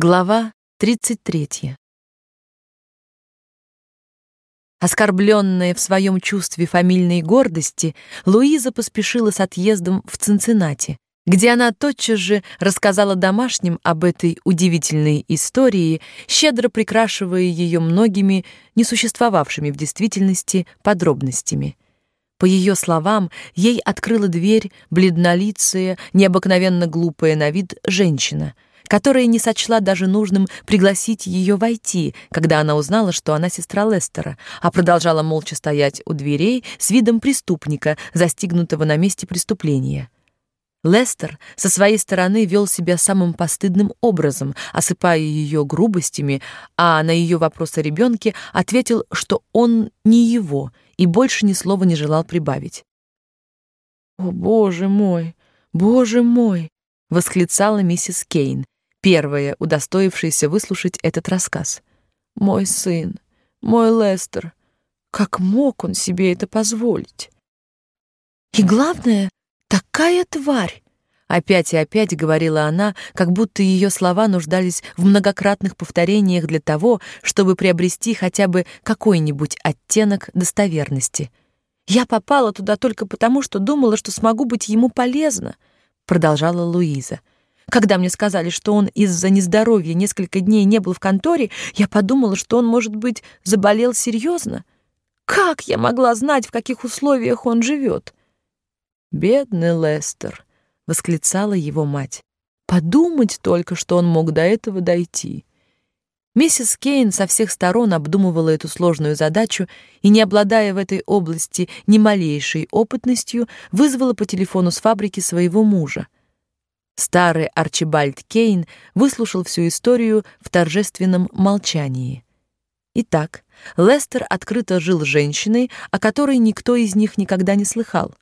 Глава 33. Оскорбленная в своем чувстве фамильной гордости, Луиза поспешила с отъездом в Цинциннати, где она тотчас же рассказала домашним об этой удивительной истории, щедро прикрашивая ее многими несуществовавшими в действительности подробностями. По ее словам, ей открыла дверь бледнолицая, необыкновенно глупая на вид женщина — которая не сочла даже нужным пригласить ее войти, когда она узнала, что она сестра Лестера, а продолжала молча стоять у дверей с видом преступника, застигнутого на месте преступления. Лестер со своей стороны вел себя самым постыдным образом, осыпая ее грубостями, а на ее вопрос о ребенке ответил, что он не его, и больше ни слова не желал прибавить. «О, боже мой! Боже мой!» — восклицала миссис Кейн, первая, удостоившаяся выслушать этот рассказ. Мой сын, мой Лестер, как мог он себе это позволить? И главное, такая тварь. Опять и опять говорила она, как будто ее слова нуждались в многократных повторениях для того, чтобы приобрести хотя бы какой-нибудь оттенок достоверности. Я попала туда только потому, что думала, что смогу быть ему полезна, продолжала Луиза. Когда мне сказали, что он из-за нездоровья несколько дней не был в конторе, я подумала, что он, может быть, заболел серьезно. Как я могла знать, в каких условиях он живет? Бедный Лестер, восклицала его мать. Подумать только, что он мог до этого дойти. Миссис Кейн со всех сторон обдумывала эту сложную задачу и, не обладая в этой области ни малейшей опытностью, вызвала по телефону с фабрики своего мужа. Старый Арчибальд Кейн выслушал всю историю в торжественном молчании. Итак, Лестер открыто жил с женщиной, о которой никто из них никогда не слыхал.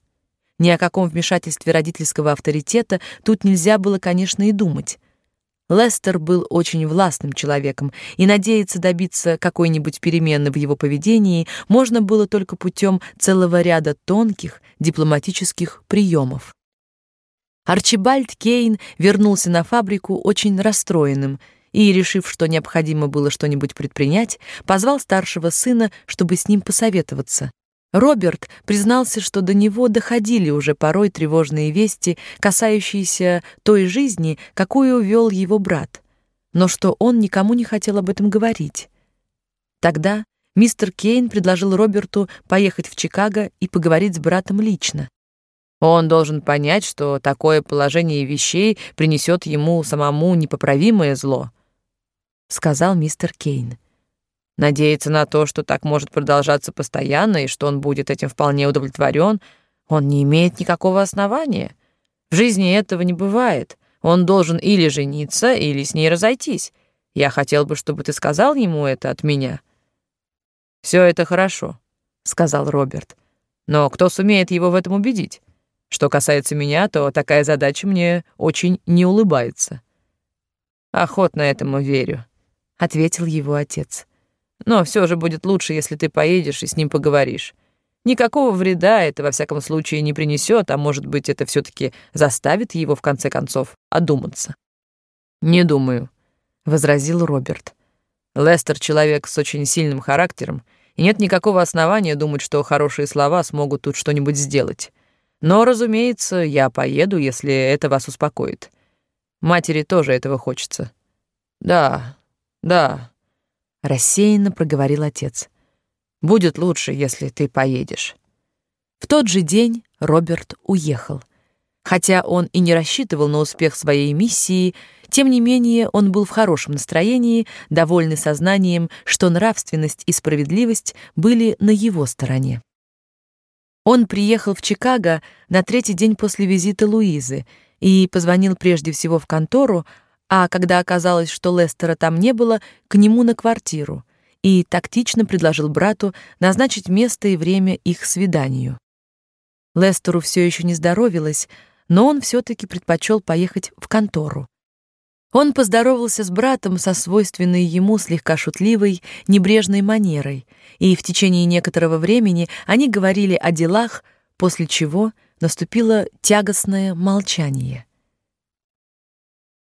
Ни о каком вмешательстве родительского авторитета тут нельзя было, конечно, и думать. Лестер был очень властным человеком, и надеяться добиться какой-нибудь перемены в его поведении можно было только путем целого ряда тонких дипломатических приемов. Арчибальд Кейн вернулся на фабрику очень расстроенным и, решив, что необходимо было что-нибудь предпринять, позвал старшего сына, чтобы с ним посоветоваться. Роберт признался, что до него доходили уже порой тревожные вести, касающиеся той жизни, какую вел его брат, но что он никому не хотел об этом говорить. Тогда мистер Кейн предложил Роберту поехать в Чикаго и поговорить с братом лично. Он должен понять, что такое положение вещей принесет ему самому непоправимое зло, сказал мистер Кейн. Надеяться на то, что так может продолжаться постоянно и что он будет этим вполне удовлетворен, он не имеет никакого основания. В жизни этого не бывает. Он должен или жениться, или с ней разойтись. Я хотел бы, чтобы ты сказал ему это от меня. Все это хорошо, сказал Роберт. Но кто сумеет его в этом убедить? Что касается меня, то такая задача мне очень не улыбается. Охотно этому верю, ответил его отец. Но все же будет лучше, если ты поедешь и с ним поговоришь. Никакого вреда это во всяком случае не принесет, а может быть, это все таки заставит его в конце концов одуматься. Не думаю, возразил Роберт. Лестер человек с очень сильным характером, и нет никакого основания думать, что хорошие слова смогут тут что-нибудь сделать. Но, разумеется, я поеду, если это вас успокоит. Матери тоже этого хочется. Да, да, рассеянно проговорил отец. Будет лучше, если ты поедешь. В тот же день Роберт уехал. Хотя он и не рассчитывал на успех своей миссии, тем не менее он был в хорошем настроении, довольный сознанием, что нравственность и справедливость были на его стороне. Он приехал в Чикаго на третий день после визита Луизы и позвонил прежде всего в контору, а когда оказалось, что Лестера там не было, к нему на квартиру и тактично предложил брату назначить место и время их свиданию. Лестеру все еще не здоровилось, но он все таки предпочел поехать в контору. Он поздоровался с братом со свойственной ему слегка шутливой, небрежной манерой, и в течение некоторого времени они говорили о делах, после чего наступило тягостное молчание.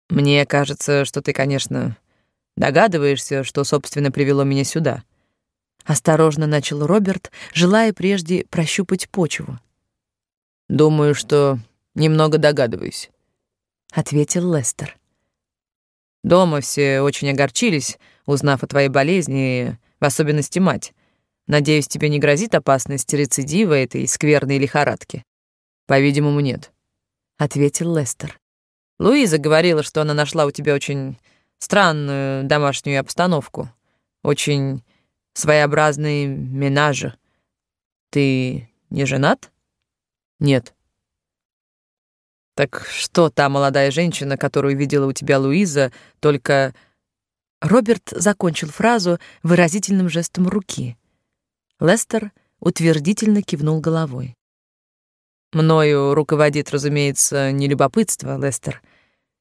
Мне кажется, что ты, конечно, Догадываешься, что, собственно, привело меня сюда?» Осторожно начал Роберт, желая прежде прощупать почву. «Думаю, что немного догадываюсь», — ответил Лестер. «Дома все очень огорчились, узнав о твоей болезни, в особенности мать. Надеюсь, тебе не грозит опасность рецидива этой скверной лихорадки?» «По-видимому, нет», — ответил Лестер. «Луиза говорила, что она нашла у тебя очень странную домашнюю обстановку, очень своеобразный менаж. Ты не женат? Нет. Так что та молодая женщина, которую видела у тебя Луиза, только Роберт закончил фразу выразительным жестом руки. Лестер утвердительно кивнул головой. Мною руководит, разумеется, не любопытство, Лестер.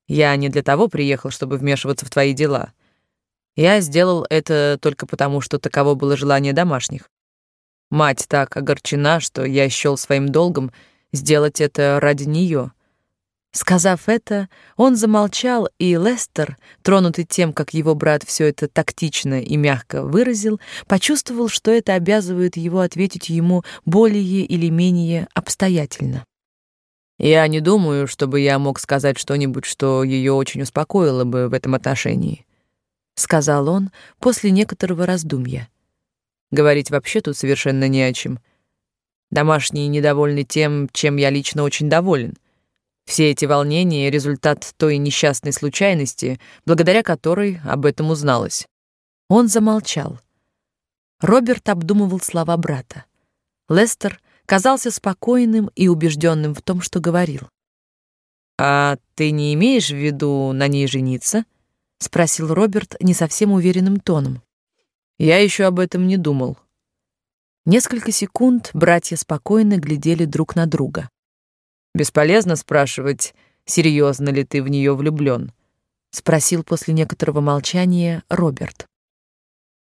Я не для того приехал, чтобы вмешиваться в твои дела. Я сделал это только потому, что таково было желание домашних. Мать так огорчена, что я счёл своим долгом сделать это ради неё. Сказав это, он замолчал, и Лестер, тронутый тем, как его брат всё это тактично и мягко выразил, почувствовал, что это обязывает его ответить ему более или менее обстоятельно. Я не думаю, чтобы я мог сказать что-нибудь, что ее очень успокоило бы в этом отношении, сказал он после некоторого раздумья. Говорить вообще тут совершенно не о чем. Домашние недовольны тем, чем я лично очень доволен. Все эти волнения — результат той несчастной случайности, благодаря которой об этом узналось. Он замолчал. Роберт обдумывал слова брата. Лестер казался спокойным и убежденным в том, что говорил. «А ты не имеешь в виду на ней жениться?» — спросил Роберт не совсем уверенным тоном. «Я еще об этом не думал». Несколько секунд братья спокойно глядели друг на друга. «Бесполезно спрашивать, серьезно ли ты в нее влюблен?» — спросил после некоторого молчания Роберт.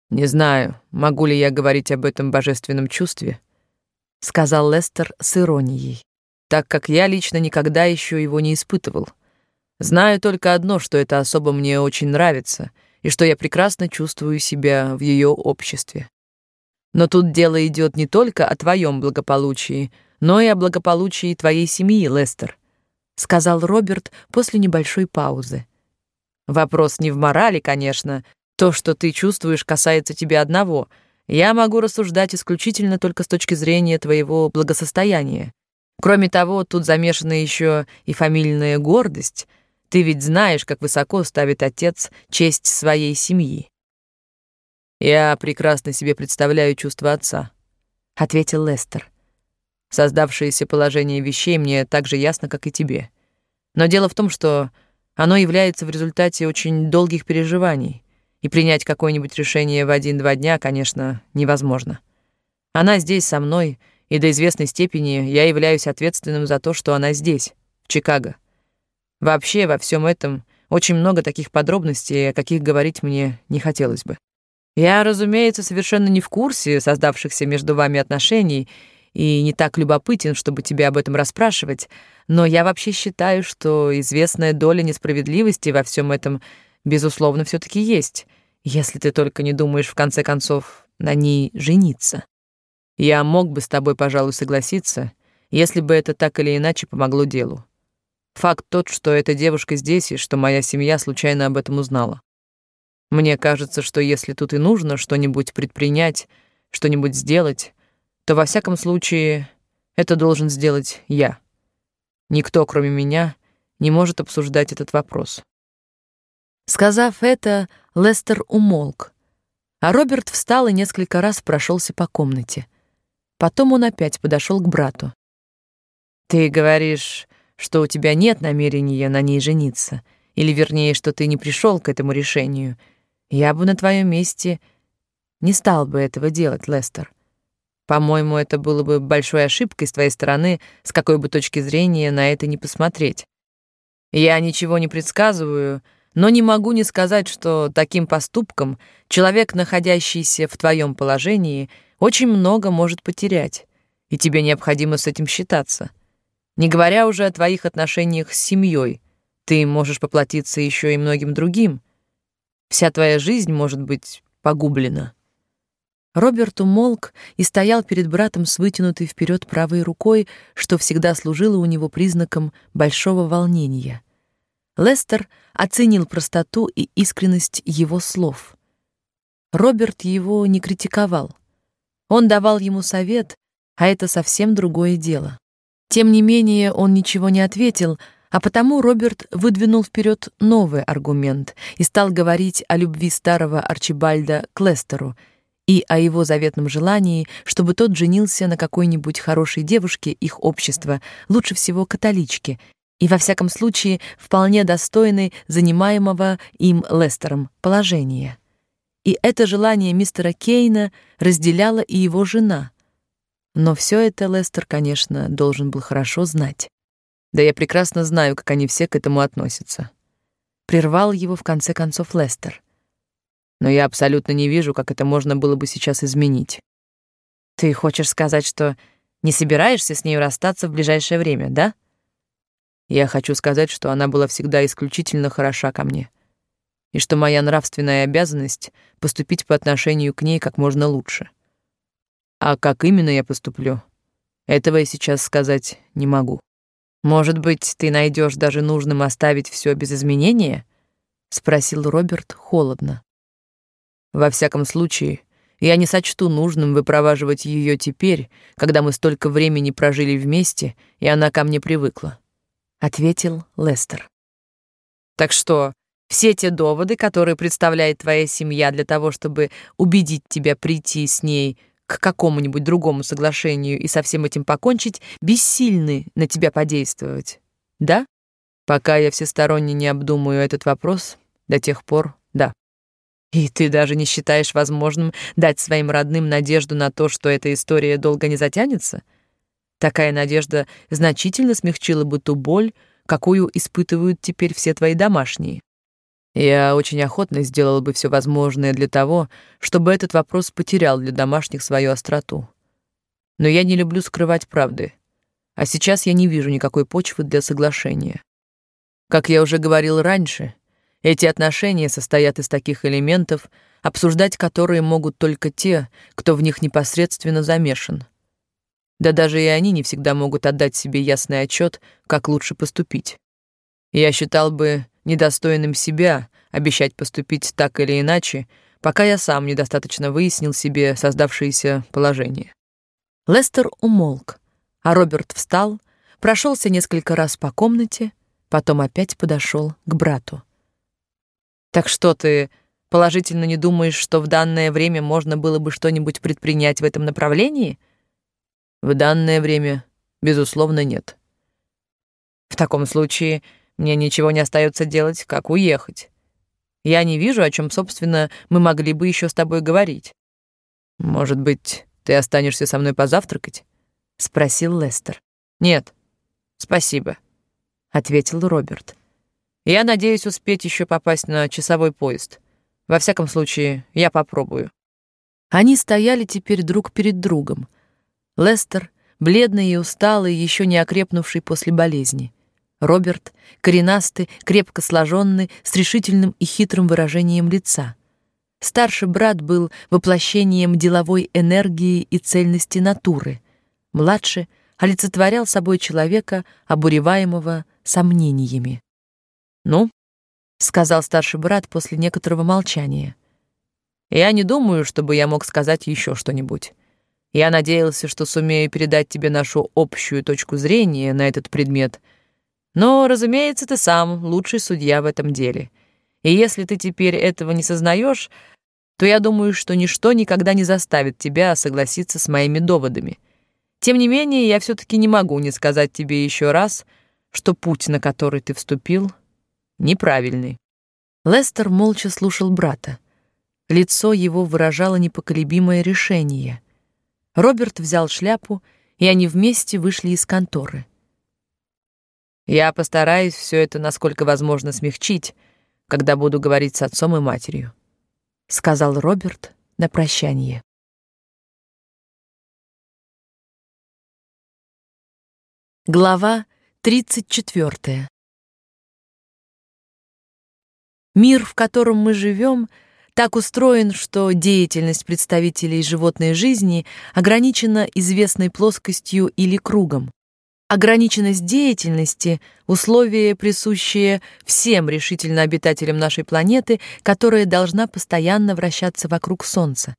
«Не знаю, могу ли я говорить об этом божественном чувстве», сказал Лестер с иронией, так как я лично никогда еще его не испытывал. Знаю только одно, что это особо мне очень нравится и что я прекрасно чувствую себя в ее обществе. Но тут дело идет не только о твоем благополучии, но и о благополучии твоей семьи, Лестер, сказал Роберт после небольшой паузы. Вопрос не в морали, конечно. То, что ты чувствуешь, касается тебя одного — я могу рассуждать исключительно только с точки зрения твоего благосостояния. Кроме того, тут замешана еще и фамильная гордость. Ты ведь знаешь, как высоко ставит отец честь своей семьи. Я прекрасно себе представляю чувства отца, ответил Лестер. Создавшееся положение вещей мне так же ясно, как и тебе. Но дело в том, что оно является в результате очень долгих переживаний и принять какое-нибудь решение в один-два дня, конечно, невозможно. Она здесь со мной, и до известной степени я являюсь ответственным за то, что она здесь, в Чикаго. Вообще во всем этом очень много таких подробностей, о каких говорить мне не хотелось бы. Я, разумеется, совершенно не в курсе создавшихся между вами отношений и не так любопытен, чтобы тебя об этом расспрашивать, но я вообще считаю, что известная доля несправедливости во всем этом — безусловно, все таки есть, если ты только не думаешь в конце концов на ней жениться. Я мог бы с тобой, пожалуй, согласиться, если бы это так или иначе помогло делу. Факт тот, что эта девушка здесь и что моя семья случайно об этом узнала. Мне кажется, что если тут и нужно что-нибудь предпринять, что-нибудь сделать, то во всяком случае это должен сделать я. Никто, кроме меня, не может обсуждать этот вопрос. Сказав это, Лестер умолк, а Роберт встал и несколько раз прошелся по комнате. Потом он опять подошел к брату. «Ты говоришь, что у тебя нет намерения на ней жениться, или, вернее, что ты не пришел к этому решению. Я бы на твоем месте не стал бы этого делать, Лестер. По-моему, это было бы большой ошибкой с твоей стороны, с какой бы точки зрения на это не посмотреть. Я ничего не предсказываю, — но не могу не сказать, что таким поступком человек, находящийся в твоем положении, очень много может потерять, и тебе необходимо с этим считаться. Не говоря уже о твоих отношениях с семьей, ты можешь поплатиться еще и многим другим. Вся твоя жизнь может быть погублена. Роберт умолк и стоял перед братом с вытянутой вперед правой рукой, что всегда служило у него признаком большого волнения. Лестер оценил простоту и искренность его слов. Роберт его не критиковал. Он давал ему совет, а это совсем другое дело. Тем не менее, он ничего не ответил, а потому Роберт выдвинул вперед новый аргумент и стал говорить о любви старого Арчибальда к Лестеру и о его заветном желании, чтобы тот женился на какой-нибудь хорошей девушке их общества, лучше всего католичке, и во всяком случае вполне достойной занимаемого им Лестером положения. И это желание мистера Кейна разделяла и его жена. Но все это Лестер, конечно, должен был хорошо знать. Да я прекрасно знаю, как они все к этому относятся. Прервал его в конце концов Лестер. Но я абсолютно не вижу, как это можно было бы сейчас изменить. Ты хочешь сказать, что не собираешься с ней расстаться в ближайшее время, да? Я хочу сказать, что она была всегда исключительно хороша ко мне, и что моя нравственная обязанность поступить по отношению к ней как можно лучше. А как именно я поступлю, этого я сейчас сказать не могу. Может быть, ты найдешь даже нужным оставить все без изменения? спросил Роберт холодно. Во всяком случае, я не сочту нужным выпроваживать ее теперь, когда мы столько времени прожили вместе, и она ко мне привыкла, ответил Лестер. Так что все те доводы, которые представляет твоя семья для того, чтобы убедить тебя прийти с ней к какому-нибудь другому соглашению и со всем этим покончить, бессильны на тебя подействовать. Да? Пока я всесторонне не обдумаю этот вопрос, до тех пор. И ты даже не считаешь возможным дать своим родным надежду на то, что эта история долго не затянется? Такая надежда значительно смягчила бы ту боль, какую испытывают теперь все твои домашние. Я очень охотно сделала бы все возможное для того, чтобы этот вопрос потерял для домашних свою остроту. Но я не люблю скрывать правды. А сейчас я не вижу никакой почвы для соглашения. Как я уже говорил раньше, эти отношения состоят из таких элементов, обсуждать которые могут только те, кто в них непосредственно замешан. Да даже и они не всегда могут отдать себе ясный отчет, как лучше поступить. Я считал бы недостойным себя обещать поступить так или иначе, пока я сам недостаточно выяснил себе создавшееся положение. Лестер умолк, а Роберт встал, прошелся несколько раз по комнате, потом опять подошел к брату. Так что ты положительно не думаешь, что в данное время можно было бы что-нибудь предпринять в этом направлении? В данное время, безусловно, нет. В таком случае мне ничего не остается делать, как уехать. Я не вижу, о чем, собственно, мы могли бы еще с тобой говорить. Может быть, ты останешься со мной позавтракать? спросил Лестер. Нет. Спасибо, ответил Роберт. Я надеюсь успеть еще попасть на часовой поезд. Во всяком случае, я попробую. Они стояли теперь друг перед другом. Лестер, бледный и усталый, еще не окрепнувший после болезни. Роберт, коренастый, крепко сложенный, с решительным и хитрым выражением лица. Старший брат был воплощением деловой энергии и цельности натуры. Младший олицетворял собой человека, обуреваемого сомнениями. «Ну?» — сказал старший брат после некоторого молчания. «Я не думаю, чтобы я мог сказать еще что-нибудь. Я надеялся, что сумею передать тебе нашу общую точку зрения на этот предмет — но, разумеется, ты сам лучший судья в этом деле. И если ты теперь этого не сознаешь, то я думаю, что ничто никогда не заставит тебя согласиться с моими доводами. Тем не менее, я все таки не могу не сказать тебе еще раз, что путь, на который ты вступил, неправильный. Лестер молча слушал брата. Лицо его выражало непоколебимое решение. Роберт взял шляпу, и они вместе вышли из конторы. Я постараюсь все это насколько возможно смягчить, когда буду говорить с отцом и матерью, сказал Роберт на прощание. Глава тридцать четвертая. Мир, в котором мы живем, так устроен, что деятельность представителей животной жизни ограничена известной плоскостью или кругом. Ограниченность деятельности — условие, присущее всем решительно обитателям нашей планеты, которая должна постоянно вращаться вокруг Солнца.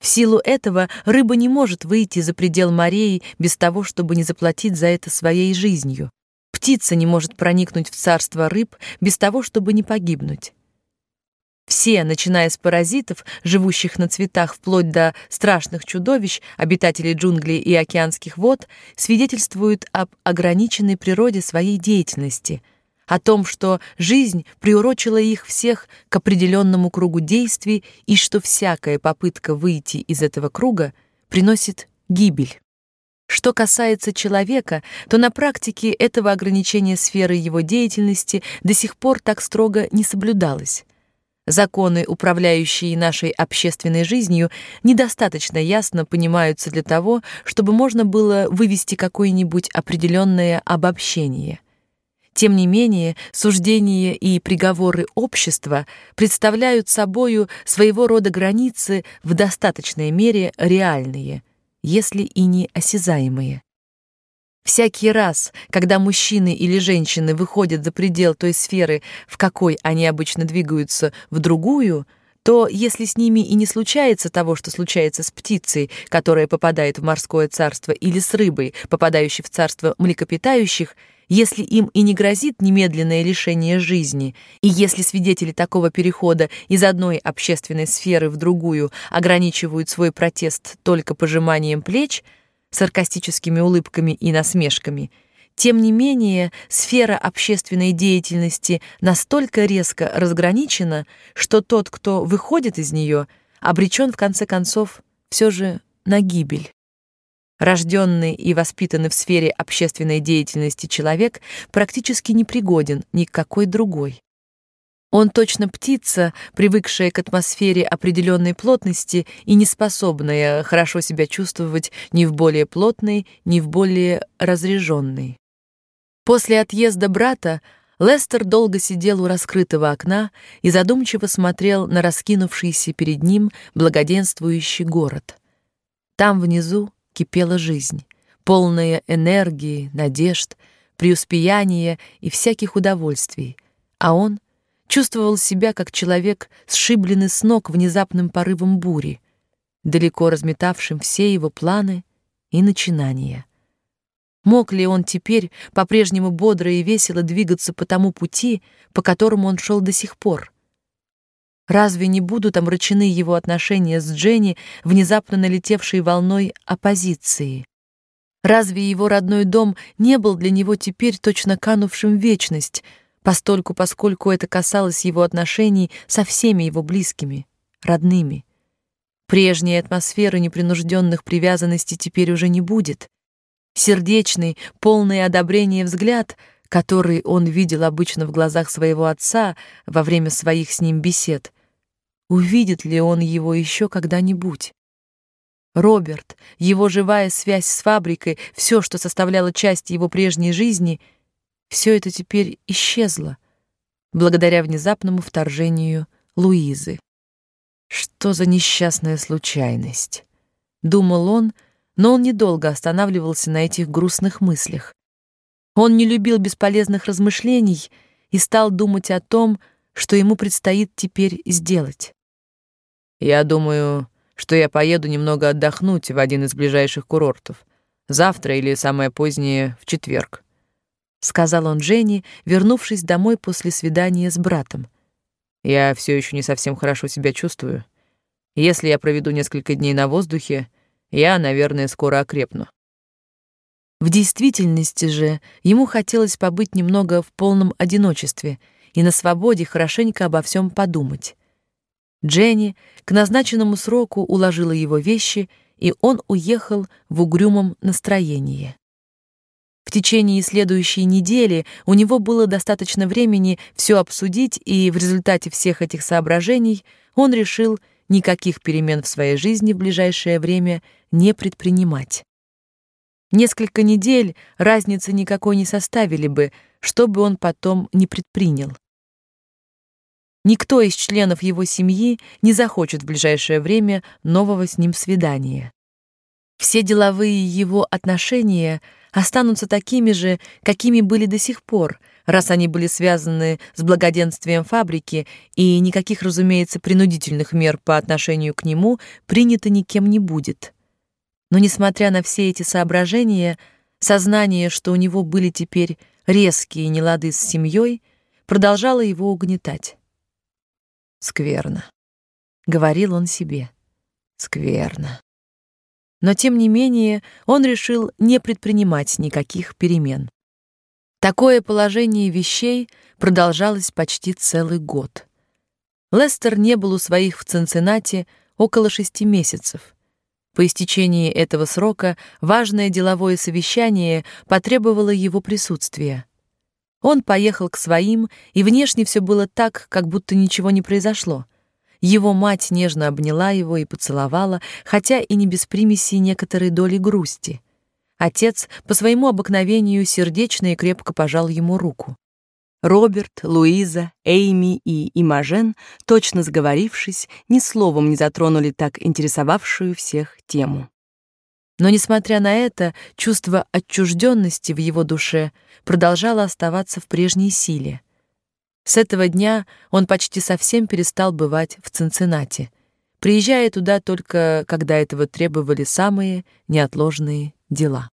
В силу этого рыба не может выйти за предел морей без того, чтобы не заплатить за это своей жизнью. Птица не может проникнуть в царство рыб без того, чтобы не погибнуть. Все, начиная с паразитов, живущих на цветах, вплоть до страшных чудовищ, обитателей джунглей и океанских вод, свидетельствуют об ограниченной природе своей деятельности, о том, что жизнь приурочила их всех к определенному кругу действий и что всякая попытка выйти из этого круга приносит гибель. Что касается человека, то на практике этого ограничения сферы его деятельности до сих пор так строго не соблюдалось. Законы, управляющие нашей общественной жизнью, недостаточно ясно понимаются для того, чтобы можно было вывести какое-нибудь определенное обобщение. Тем не менее, суждения и приговоры общества представляют собою своего рода границы в достаточной мере реальные, если и не осязаемые. Всякий раз, когда мужчины или женщины выходят за предел той сферы, в какой они обычно двигаются, в другую, то если с ними и не случается того, что случается с птицей, которая попадает в морское царство, или с рыбой, попадающей в царство млекопитающих, если им и не грозит немедленное лишение жизни, и если свидетели такого перехода из одной общественной сферы в другую ограничивают свой протест только пожиманием плеч – саркастическими улыбками и насмешками. Тем не менее, сфера общественной деятельности настолько резко разграничена, что тот, кто выходит из нее, обречен в конце концов все же на гибель. Рожденный и воспитанный в сфере общественной деятельности человек практически непригоден ни к какой другой. Он точно птица, привыкшая к атмосфере определенной плотности и не способная хорошо себя чувствовать ни в более плотной, ни в более разреженной. После отъезда брата Лестер долго сидел у раскрытого окна и задумчиво смотрел на раскинувшийся перед ним благоденствующий город. Там внизу кипела жизнь, полная энергии, надежд, преуспеяния и всяких удовольствий, а он — чувствовал себя как человек, сшибленный с ног внезапным порывом бури, далеко разметавшим все его планы и начинания. Мог ли он теперь по-прежнему бодро и весело двигаться по тому пути, по которому он шел до сих пор? Разве не будут омрачены его отношения с Дженни, внезапно налетевшей волной оппозиции? Разве его родной дом не был для него теперь точно канувшим в вечность, постольку поскольку это касалось его отношений со всеми его близкими, родными. Прежней атмосферы непринужденных привязанностей теперь уже не будет. Сердечный, полный одобрения взгляд, который он видел обычно в глазах своего отца во время своих с ним бесед, увидит ли он его еще когда-нибудь? Роберт, его живая связь с фабрикой, все, что составляло часть его прежней жизни — все это теперь исчезло благодаря внезапному вторжению Луизы. Что за несчастная случайность, думал он, но он недолго останавливался на этих грустных мыслях. Он не любил бесполезных размышлений и стал думать о том, что ему предстоит теперь сделать. Я думаю, что я поеду немного отдохнуть в один из ближайших курортов. Завтра или самое позднее в четверг сказал он Жене, вернувшись домой после свидания с братом. Я все еще не совсем хорошо себя чувствую. Если я проведу несколько дней на воздухе, я, наверное, скоро окрепну. В действительности же ему хотелось побыть немного в полном одиночестве и на свободе хорошенько обо всем подумать. Дженни к назначенному сроку уложила его вещи, и он уехал в угрюмом настроении. В течение следующей недели у него было достаточно времени все обсудить, и в результате всех этих соображений он решил никаких перемен в своей жизни в ближайшее время не предпринимать. Несколько недель разницы никакой не составили бы, что бы он потом не предпринял. Никто из членов его семьи не захочет в ближайшее время нового с ним свидания. Все деловые его отношения останутся такими же, какими были до сих пор, раз они были связаны с благоденствием фабрики, и никаких, разумеется, принудительных мер по отношению к нему принято никем не будет. Но несмотря на все эти соображения, сознание, что у него были теперь резкие нелады с семьей, продолжало его угнетать. Скверно, говорил он себе. Скверно. Но тем не менее, он решил не предпринимать никаких перемен. Такое положение вещей продолжалось почти целый год. Лестер не был у своих в Цинциннати около шести месяцев. По истечении этого срока важное деловое совещание потребовало его присутствия. Он поехал к своим, и внешне все было так, как будто ничего не произошло. Его мать нежно обняла его и поцеловала, хотя и не без примеси некоторой доли грусти. Отец по своему обыкновению сердечно и крепко пожал ему руку. Роберт, Луиза, Эйми и Имажен, точно сговорившись, ни словом не затронули так интересовавшую всех тему. Но несмотря на это, чувство отчужденности в его душе продолжало оставаться в прежней силе. С этого дня он почти совсем перестал бывать в Цинциннати, приезжая туда только когда этого требовали самые неотложные дела.